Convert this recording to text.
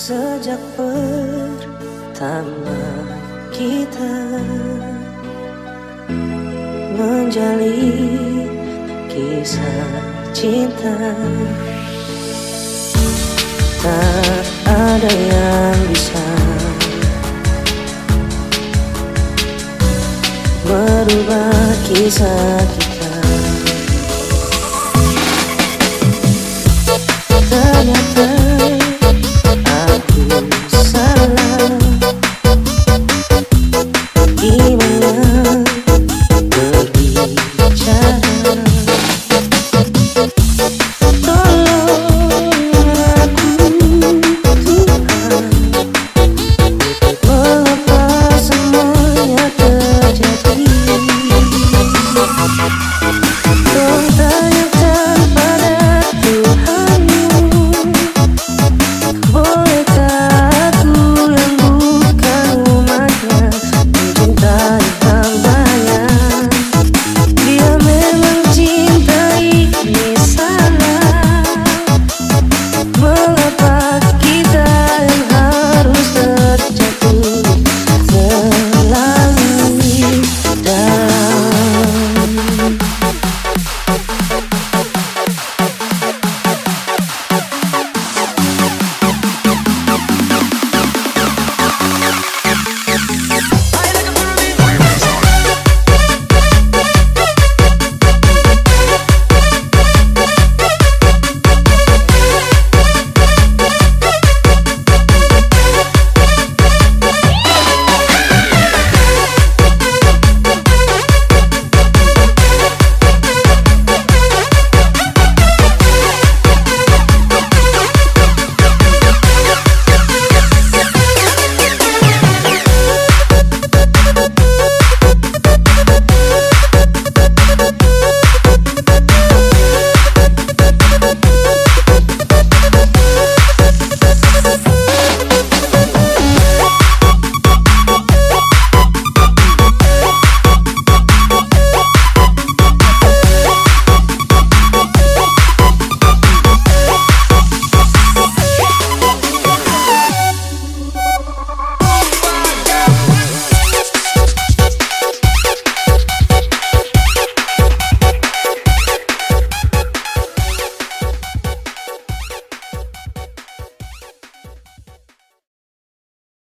Sejak pertama kita menjalin kisah cinta. Tak ada yang bisa merubah kisah kita.